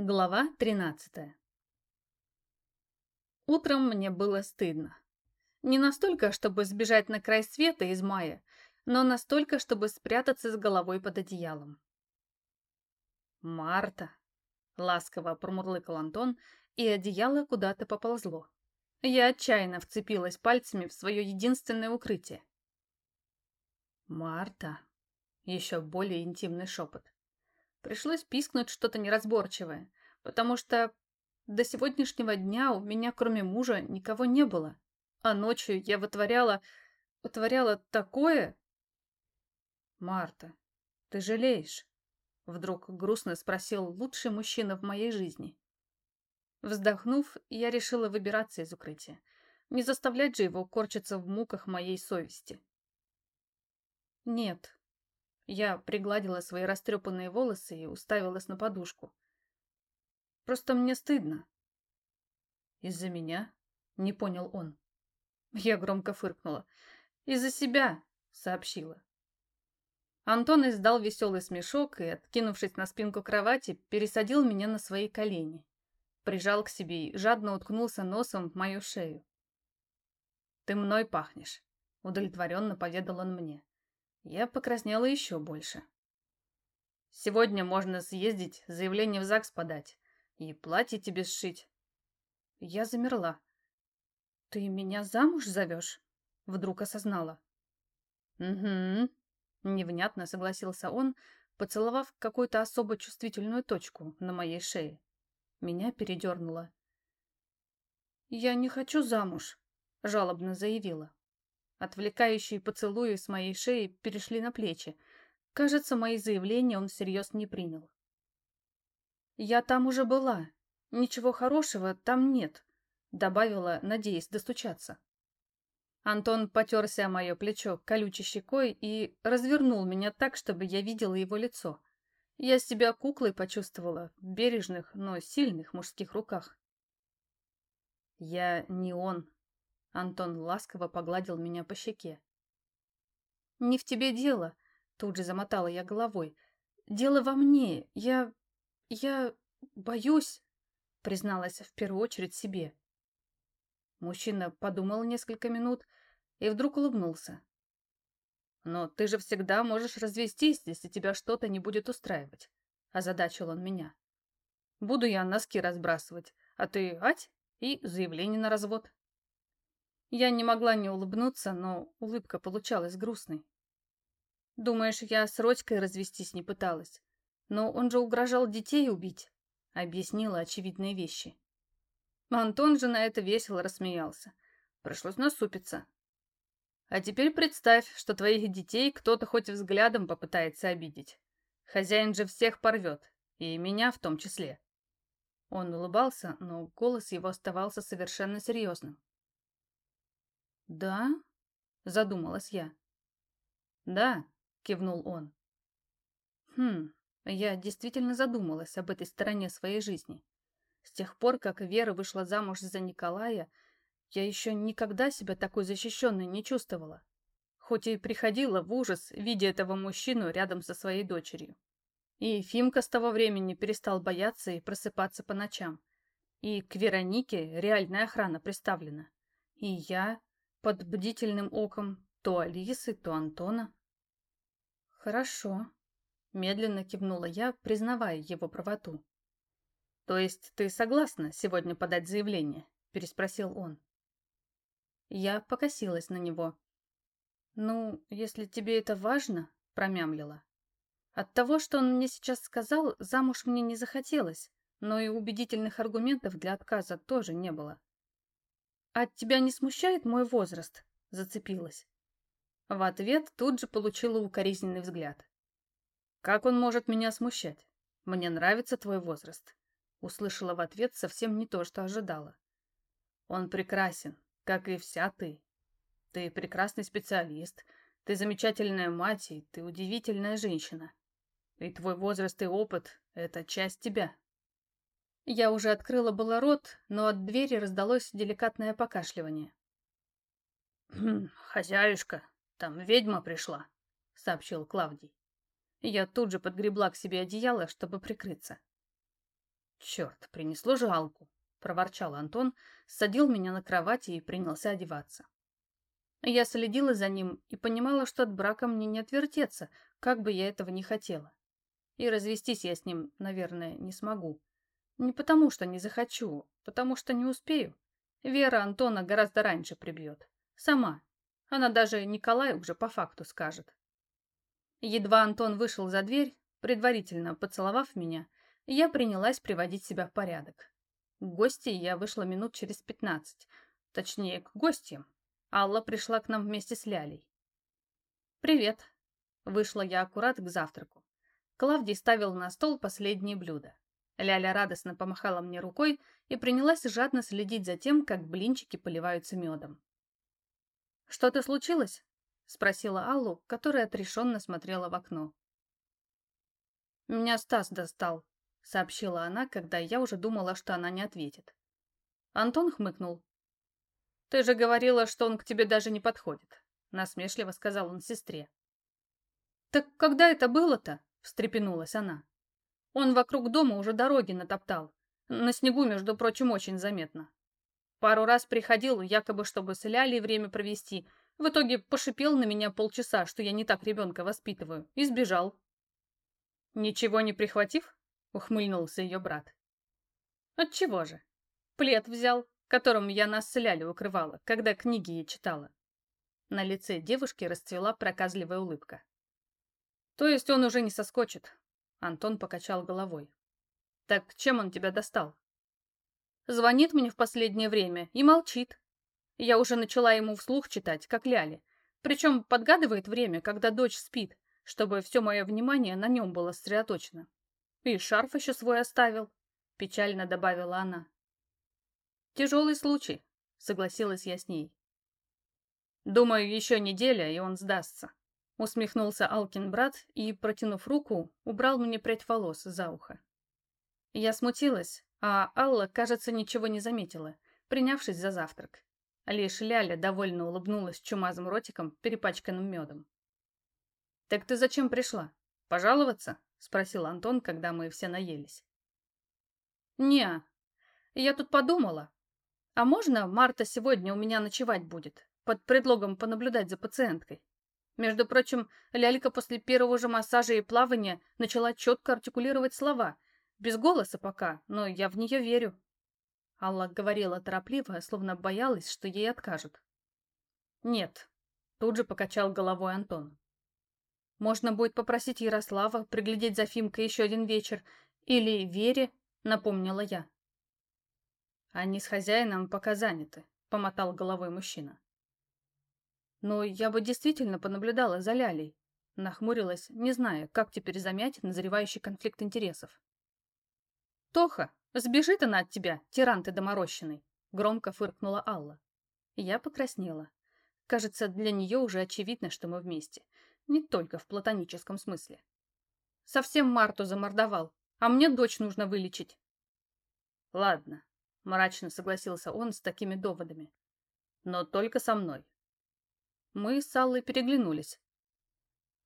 Глава 13 Утром мне было стыдно. Не настолько, чтобы сбежать на край света из мая, но настолько, чтобы спрятаться с головой под одеялом. «Марта!» — ласково промурлыкал Антон, и одеяло куда-то поползло. Я отчаянно вцепилась пальцами в свое единственное укрытие. «Марта!» — еще более интимный шепот. Пришлось пискнуть что-то неразборчивое, потому что до сегодняшнего дня у меня, кроме мужа, никого не было. А ночью я вытворяла... вытворяла такое... «Марта, ты жалеешь?» Вдруг грустно спросил лучший мужчина в моей жизни. Вздохнув, я решила выбираться из укрытия. Не заставлять же его корчиться в муках моей совести. «Нет», я пригладила свои растрепанные волосы и уставилась на подушку. Просто мне стыдно. Из-за меня? Не понял он. Я громко фыркнула. Из-за себя, сообщила. Антон издал веселый смешок и, откинувшись на спинку кровати, пересадил меня на свои колени. Прижал к себе и жадно уткнулся носом в мою шею. «Ты мной пахнешь», — удовлетворенно поведал он мне. Я покраснела еще больше. Сегодня можно съездить, заявление в ЗАГС подать и платье тебе сшить. Я замерла. Ты меня замуж зовешь? Вдруг осознала. Угу. Невнятно согласился он, поцеловав какую-то особо чувствительную точку на моей шее. Меня передернуло. «Я не хочу замуж», — жалобно заявила. Отвлекающие поцелуи с моей шеи перешли на плечи. Кажется, мои заявления он всерьез не принял. «Я там уже была. Ничего хорошего там нет», — добавила, надеясь достучаться. Антон потерся о мое плечо колючей щекой и развернул меня так, чтобы я видела его лицо. Я себя куклой почувствовала в бережных, но сильных мужских руках. «Я не он», Антон ласково погладил меня по щеке. «Не в тебе дело», — тут же замотала я головой. «Дело во мне. Я... я... боюсь», — призналась в первую очередь себе. Мужчина подумал несколько минут и вдруг улыбнулся. «Но ты же всегда можешь развестись, если тебя что-то не будет устраивать», — озадачил он меня. «Буду я носки разбрасывать, а ты, ать, и заявление на развод». Я не могла не улыбнуться, но улыбка получалась грустной. Думаешь, я с Родькой развестись не пыталась? Но он же угрожал детей убить, объяснила очевидные вещи. Антон же на это весело рассмеялся. Пришлось насупиться. А теперь представь, что твоих детей кто-то хоть взглядом попытается обидеть. Хозяин же всех порвет, и меня в том числе. Он улыбался, но голос его оставался совершенно серьезным. «Да?» — задумалась я. «Да», — кивнул он. «Хм, я действительно задумалась об этой стороне своей жизни. С тех пор, как Вера вышла замуж за Николая, я еще никогда себя такой защищенной не чувствовала. Хоть и приходила в ужас, видя этого мужчину рядом со своей дочерью. И Фимка с того времени перестал бояться и просыпаться по ночам. И к Веронике реальная охрана приставлена. И я под бдительным оком то Алисы, то Антона. «Хорошо», — медленно кивнула я, признавая его правоту. «То есть ты согласна сегодня подать заявление?» — переспросил он. Я покосилась на него. «Ну, если тебе это важно», — промямлила. От того, что он мне сейчас сказал, замуж мне не захотелось, но и убедительных аргументов для отказа тоже не было. «А тебя не смущает мой возраст?» – зацепилась. В ответ тут же получила укоризненный взгляд. «Как он может меня смущать? Мне нравится твой возраст», – услышала в ответ совсем не то, что ожидала. «Он прекрасен, как и вся ты. Ты прекрасный специалист, ты замечательная мать и ты удивительная женщина. И твой возраст и опыт – это часть тебя». Я уже открыла было рот, но от двери раздалось деликатное покашливание. «Хм, «Хозяюшка, там ведьма пришла», — сообщил Клавдий. Я тут же подгребла к себе одеяло, чтобы прикрыться. Черт, принесло жалку, проворчал Антон, садил меня на кровати и принялся одеваться. Я следила за ним и понимала, что от брака мне не отвертеться, как бы я этого не хотела. И развестись я с ним, наверное, не смогу. Не потому, что не захочу, потому что не успею. Вера Антона гораздо раньше прибьет. Сама. Она даже Николаю уже по факту скажет. Едва Антон вышел за дверь, предварительно поцеловав меня, я принялась приводить себя в порядок. К гости я вышла минут через пятнадцать. Точнее, к гостям. Алла пришла к нам вместе с Лялей. «Привет!» Вышла я аккурат к завтраку. Клавдий ставил на стол последние блюда. Ляля радостно помахала мне рукой и принялась жадно следить за тем, как блинчики поливаются медом. «Что-то случилось?» — спросила Аллу, которая отрешенно смотрела в окно. «Меня Стас достал», — сообщила она, когда я уже думала, что она не ответит. Антон хмыкнул. «Ты же говорила, что он к тебе даже не подходит», — насмешливо сказал он сестре. «Так когда это было-то?» — встрепенулась она. «Он вокруг дома уже дороги натоптал. На снегу, между прочим, очень заметно. Пару раз приходил, якобы чтобы с Лялей время провести. В итоге пошипел на меня полчаса, что я не так ребенка воспитываю, и сбежал». «Ничего не прихватив?» — ухмыльнулся ее брат. «Отчего же? Плед взял, которым я нас с Лялей укрывала, когда книги ей читала». На лице девушки расцвела проказливая улыбка. То есть он уже не соскочит. Антон покачал головой. Так чем он тебя достал? Звонит мне в последнее время и молчит. Я уже начала ему вслух читать, как Ляли. Причем подгадывает время, когда дочь спит, чтобы все мое внимание на нем было сосредоточено. И шарф еще свой оставил, печально добавила она. Тяжелый случай, согласилась я с ней. Думаю, еще неделя, и он сдастся. Усмехнулся Алкин брат и, протянув руку, убрал мне прядь волос за ухо. Я смутилась, а Алла, кажется, ничего не заметила, принявшись за завтрак. Лишь Ляля довольно улыбнулась чумазым ротиком, перепачканным медом. «Так ты зачем пришла? Пожаловаться?» — спросил Антон, когда мы все наелись. «Не, я тут подумала. А можно Марта сегодня у меня ночевать будет, под предлогом понаблюдать за пациенткой?» Между прочим, лялька после первого же массажа и плавания начала четко артикулировать слова. Без голоса пока, но я в нее верю. Алла говорила торопливо, словно боялась, что ей откажут. «Нет», — тут же покачал головой Антон. «Можно будет попросить Ярослава приглядеть за Фимкой еще один вечер. Или Вере», — напомнила я. «Они с хозяином пока заняты», — помотал головой мужчина. Но я бы действительно понаблюдала за Лялей. Нахмурилась, не зная, как теперь замять назревающий конфликт интересов. «Тоха, сбежит она от тебя, тиран ты доморощенный!» Громко фыркнула Алла. Я покраснела. Кажется, для нее уже очевидно, что мы вместе. Не только в платоническом смысле. Совсем Марту замордовал, а мне дочь нужно вылечить. Ладно, мрачно согласился он с такими доводами. Но только со мной. Мы с Аллой переглянулись.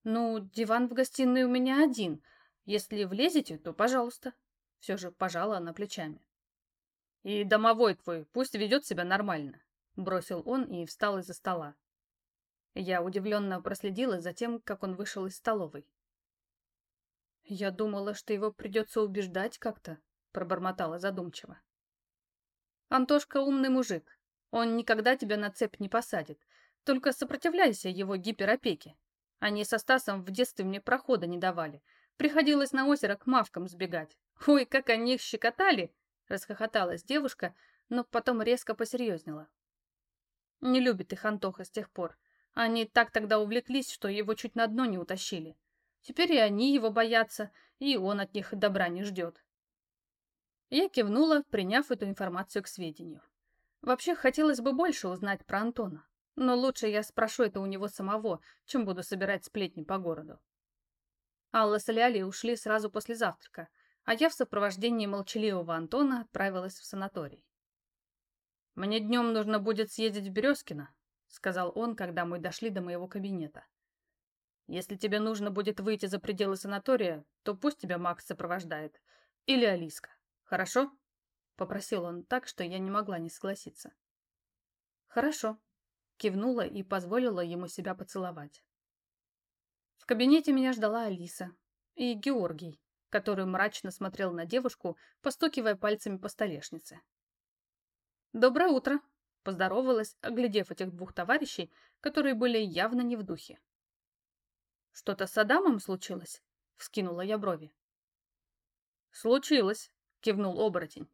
«Ну, диван в гостиной у меня один. Если влезете, то пожалуйста». Все же пожала она плечами. «И домовой твой пусть ведет себя нормально», — бросил он и встал из-за стола. Я удивленно проследила за тем, как он вышел из столовой. «Я думала, что его придется убеждать как-то», — пробормотала задумчиво. «Антошка умный мужик. Он никогда тебя на цепь не посадит. Только сопротивляйся его гиперопеке. Они со Стасом в детстве мне прохода не давали. Приходилось на озеро к мавкам сбегать. Ой, как они их щекотали!» Расхохоталась девушка, но потом резко посерьезнела. Не любит их Антоха с тех пор. Они так тогда увлеклись, что его чуть на дно не утащили. Теперь и они его боятся, и он от них добра не ждет. Я кивнула, приняв эту информацию к сведению. Вообще, хотелось бы больше узнать про Антона. Но лучше я спрошу это у него самого, чем буду собирать сплетни по городу. Алла с Лялей ушли сразу после завтрака, а я в сопровождении молчаливого Антона отправилась в санаторий. «Мне днем нужно будет съездить в Березкино», — сказал он, когда мы дошли до моего кабинета. «Если тебе нужно будет выйти за пределы санатория, то пусть тебя Макс сопровождает. Или Алиска. Хорошо?» — попросил он так, что я не могла не согласиться. «Хорошо», — кивнула и позволила ему себя поцеловать. В кабинете меня ждала Алиса и Георгий, который мрачно смотрел на девушку, постукивая пальцами по столешнице. «Доброе утро!» — поздоровалась, оглядев этих двух товарищей, которые были явно не в духе. «Что-то с Адамом случилось?» — вскинула я брови. «Случилось», — кивнул оборотень.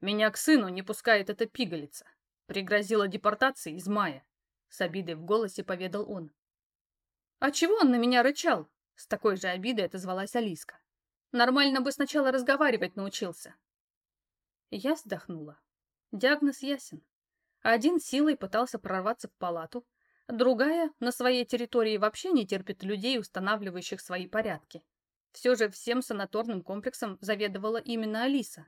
«Меня к сыну не пускает эта пигалица. Пригрозила депортацией из мая», — с обидой в голосе поведал он. «А чего он на меня рычал?» — с такой же обидой отозвалась Алиска. «Нормально бы сначала разговаривать научился». Я вздохнула. Диагноз ясен. Один силой пытался прорваться в палату, другая на своей территории вообще не терпит людей, устанавливающих свои порядки. Все же всем санаторным комплексом заведовала именно Алиса.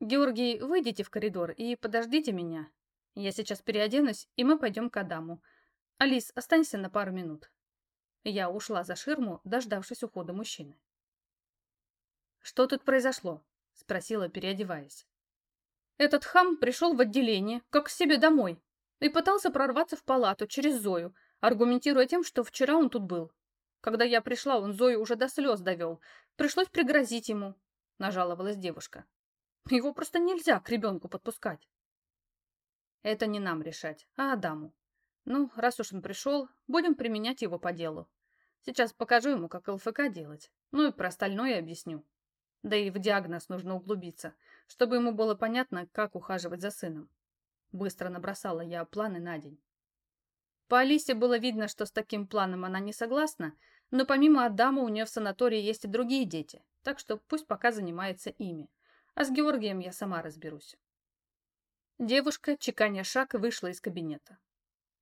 «Георгий, выйдите в коридор и подождите меня. Я сейчас переоденусь, и мы пойдем к Адаму. Алис, останься на пару минут». Я ушла за ширму, дождавшись ухода мужчины. «Что тут произошло?» — спросила, переодеваясь. Этот хам пришел в отделение, как к себе домой, и пытался прорваться в палату через Зою, аргументируя тем, что вчера он тут был. Когда я пришла, он Зою уже до слез довел. Пришлось пригрозить ему, — нажаловалась девушка. Его просто нельзя к ребенку подпускать. Это не нам решать, а Адаму. Ну, раз уж он пришел, будем применять его по делу. Сейчас покажу ему, как ЛФК делать. Ну и про остальное объясню. Да и в диагноз нужно углубиться, чтобы ему было понятно, как ухаживать за сыном. Быстро набросала я планы на день. По Алисе было видно, что с таким планом она не согласна, но помимо Адама у нее в санатории есть и другие дети, так что пусть пока занимается ими. А с Георгием я сама разберусь. Девушка, чеканя шаг, вышла из кабинета.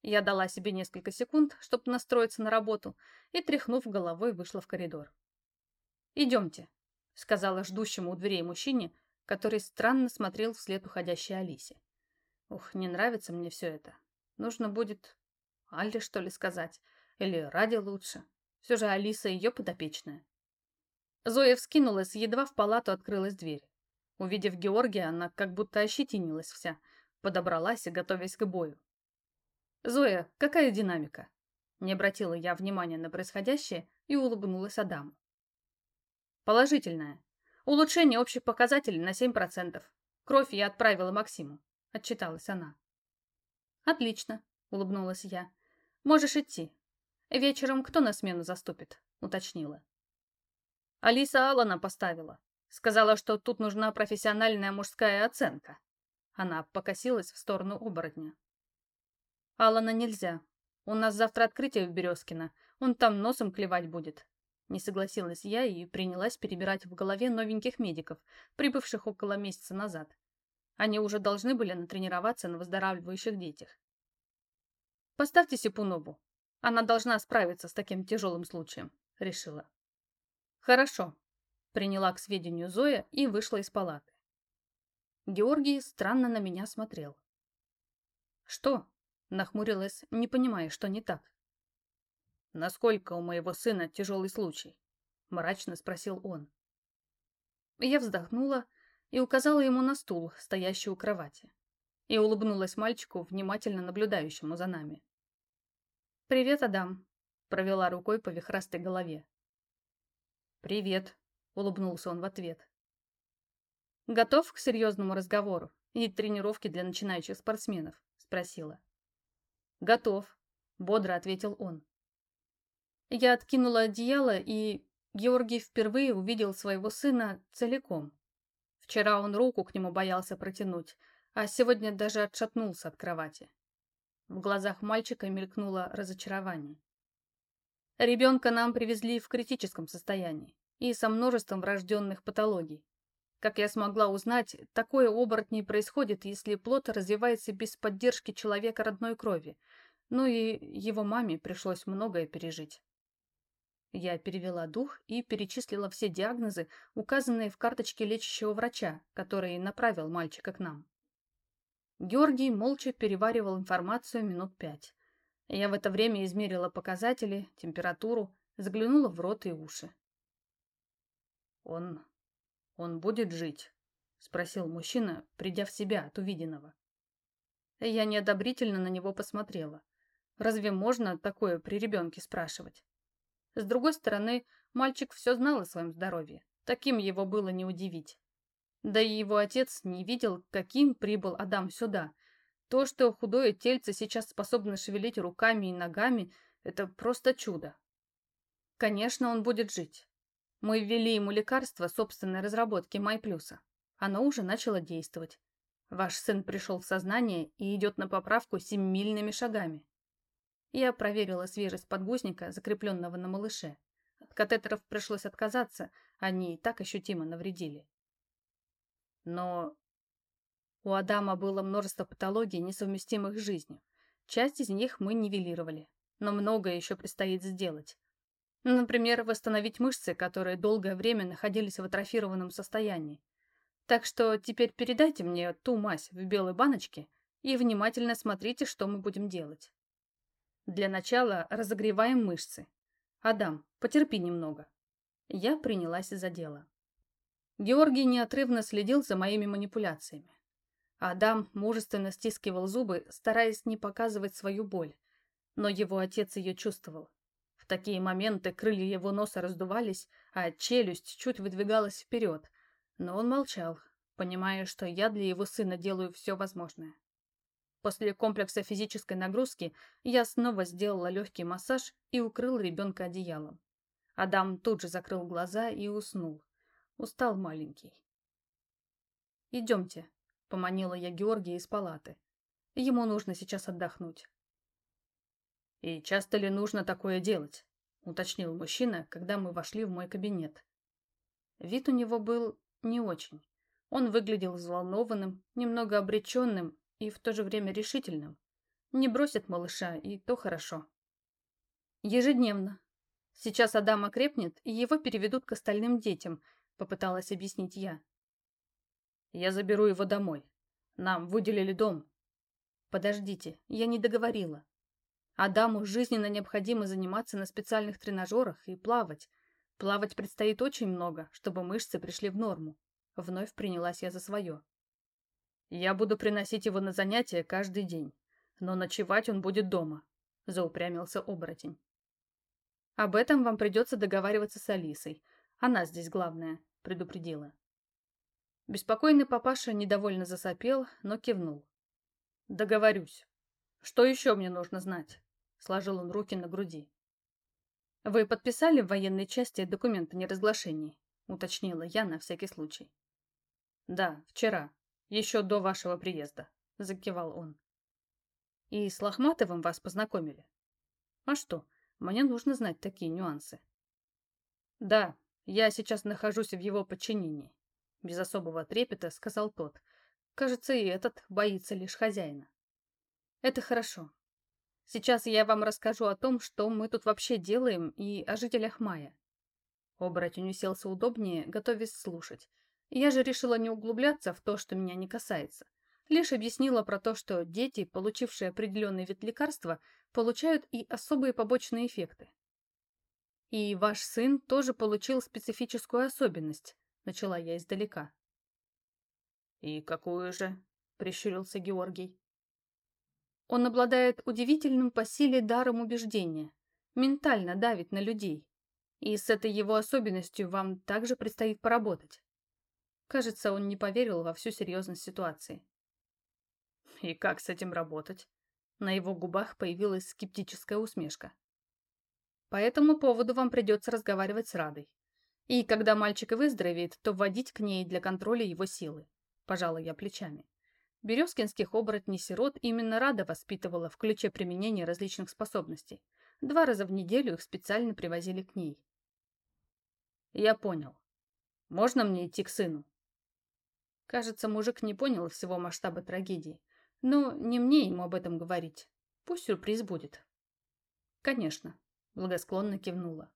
Я дала себе несколько секунд, чтобы настроиться на работу, и, тряхнув головой, вышла в коридор. «Идемте», — сказала ждущему у дверей мужчине, который странно смотрел вслед уходящей Алисе. «Ух, не нравится мне все это. Нужно будет Алле, что ли, сказать. Или Раде лучше. Все же Алиса ее подопечная». Зоя вскинулась, едва в палату открылась дверь. Увидев Георгия, она как будто ощетинилась вся, подобралась и готовясь к бою. «Зоя, какая динамика?» Не обратила я внимания на происходящее и улыбнулась Адаму. Положительная. Улучшение общих показателей на 7%. Кровь я отправила Максиму. Отчиталась она. Отлично, улыбнулась я. Можешь идти. Вечером кто на смену заступит? Уточнила. Алиса Алана поставила. Сказала, что тут нужна профессиональная мужская оценка. Она покосилась в сторону оборотня. Алана нельзя. У нас завтра открытие в Березкино. Он там носом клевать будет. Не согласилась я и принялась перебирать в голове новеньких медиков, прибывших около месяца назад. Они уже должны были натренироваться на выздоравливающих детях. «Поставьте Сипунову. Она должна справиться с таким тяжелым случаем», — решила. «Хорошо», — приняла к сведению Зоя и вышла из палаты. Георгий странно на меня смотрел. «Что?» — нахмурилась, не понимая, что не так. «Насколько у моего сына тяжелый случай?» — мрачно спросил он. Я вздохнула и указала ему на стул, стоящий у кровати, и улыбнулась мальчику, внимательно наблюдающему за нами. «Привет, Адам», — провела рукой по вихрастой голове. «Привет», — улыбнулся он в ответ. «Готов к серьезному разговору и тренировке для начинающих спортсменов?» — спросила. «Готов», — бодро ответил он. Я откинула одеяло, и Георгий впервые увидел своего сына целиком. Вчера он руку к нему боялся протянуть, а сегодня даже отшатнулся от кровати. В глазах мальчика мелькнуло разочарование. Ребенка нам привезли в критическом состоянии и со множеством врожденных патологий. Как я смогла узнать, такое оборотней происходит, если плод развивается без поддержки человека родной крови, ну и его маме пришлось многое пережить. Я перевела дух и перечислила все диагнозы, указанные в карточке лечащего врача, который направил мальчика к нам. Георгий молча переваривал информацию минут пять. Я в это время измерила показатели, температуру, заглянула в рот и уши. «Он... «Он будет жить?» — спросил мужчина, придя в себя от увиденного. Я неодобрительно на него посмотрела. Разве можно такое при ребенке спрашивать? С другой стороны, мальчик все знал о своем здоровье. Таким его было не удивить. Да и его отец не видел, каким прибыл Адам сюда. То, что худое тельце сейчас способно шевелить руками и ногами, это просто чудо. Конечно, он будет жить. Мы ввели ему лекарство собственной разработки Майплюса. Оно уже начало действовать. Ваш сын пришел в сознание и идет на поправку семимильными шагами. Я проверила свежесть подгузника, закрепленного на малыше. От катетеров пришлось отказаться, они и так ощутимо навредили. Но у Адама было множество патологий, несовместимых с жизнью. Часть из них мы нивелировали, но многое еще предстоит сделать. Например, восстановить мышцы, которые долгое время находились в атрофированном состоянии. Так что теперь передайте мне ту мазь в белой баночке и внимательно смотрите, что мы будем делать. Для начала разогреваем мышцы. Адам, потерпи немного. Я принялась за дело. Георгий неотрывно следил за моими манипуляциями. Адам мужественно стискивал зубы, стараясь не показывать свою боль. Но его отец ее чувствовал. Такие моменты крылья его носа раздувались, а челюсть чуть выдвигалась вперед. Но он молчал, понимая, что я для его сына делаю все возможное. После комплекса физической нагрузки я снова сделала легкий массаж и укрыл ребенка одеялом. Адам тут же закрыл глаза и уснул. Устал маленький. «Идемте», — поманила я Георгия из палаты. «Ему нужно сейчас отдохнуть». «И часто ли нужно такое делать?» — уточнил мужчина, когда мы вошли в мой кабинет. Вид у него был не очень. Он выглядел взволнованным, немного обреченным и в то же время решительным. Не бросит малыша, и то хорошо. Ежедневно. Сейчас Адам окрепнет, и его переведут к остальным детям, попыталась объяснить я. Я заберу его домой. Нам выделили дом. Подождите, я не договорила. Адаму жизненно необходимо заниматься на специальных тренажерах и плавать. Плавать предстоит очень много, чтобы мышцы пришли в норму. Вновь принялась я за свое. Я буду приносить его на занятия каждый день, но ночевать он будет дома», — заупрямился оборотень. «Об этом вам придется договариваться с Алисой. Она здесь главная», — предупредила. Беспокойный папаша недовольно засопел, но кивнул. «Договорюсь. Что еще мне нужно знать?» — сложил он руки на груди. «Вы подписали в военной части документ о неразглашении?» — уточнила я на всякий случай. «Да, вчера», еще до вашего приезда», — закивал он. «И с Лохматовым вас познакомили?» «А что, мне нужно знать такие нюансы». «Да, я сейчас нахожусь в его подчинении», — без особого трепета сказал тот. «Кажется, и этот боится лишь хозяина». «Это хорошо. Сейчас я вам расскажу о том, что мы тут вообще делаем, и о жителях Мая». Оборотень уселся удобнее, готовясь слушать, я же решила не углубляться в то, что меня не касается. Лишь объяснила про то, что дети, получившие определенный вид лекарства, получают и особые побочные эффекты. И ваш сын тоже получил специфическую особенность, начала я издалека. И какую же? прищурился Георгий. Он обладает удивительным по силе даром убеждения, ментально давит на людей. И с этой его особенностью вам также предстоит поработать. Кажется, он не поверил во всю серьезность ситуации. И как с этим работать? На его губах появилась скептическая усмешка. По этому поводу вам придется разговаривать с Радой. И когда мальчик выздоровеет, то вводить к ней для контроля его силы. Пожала я плечами. Березкинских оборотней-сирот именно Рада воспитывала в ключе применения различных способностей. Два раза в неделю их специально привозили к ней. Я понял. Можно мне идти к сыну? Кажется, мужик не понял всего масштаба трагедии. Но не мне ему об этом говорить. Пусть сюрприз будет. Конечно, благосклонно кивнула.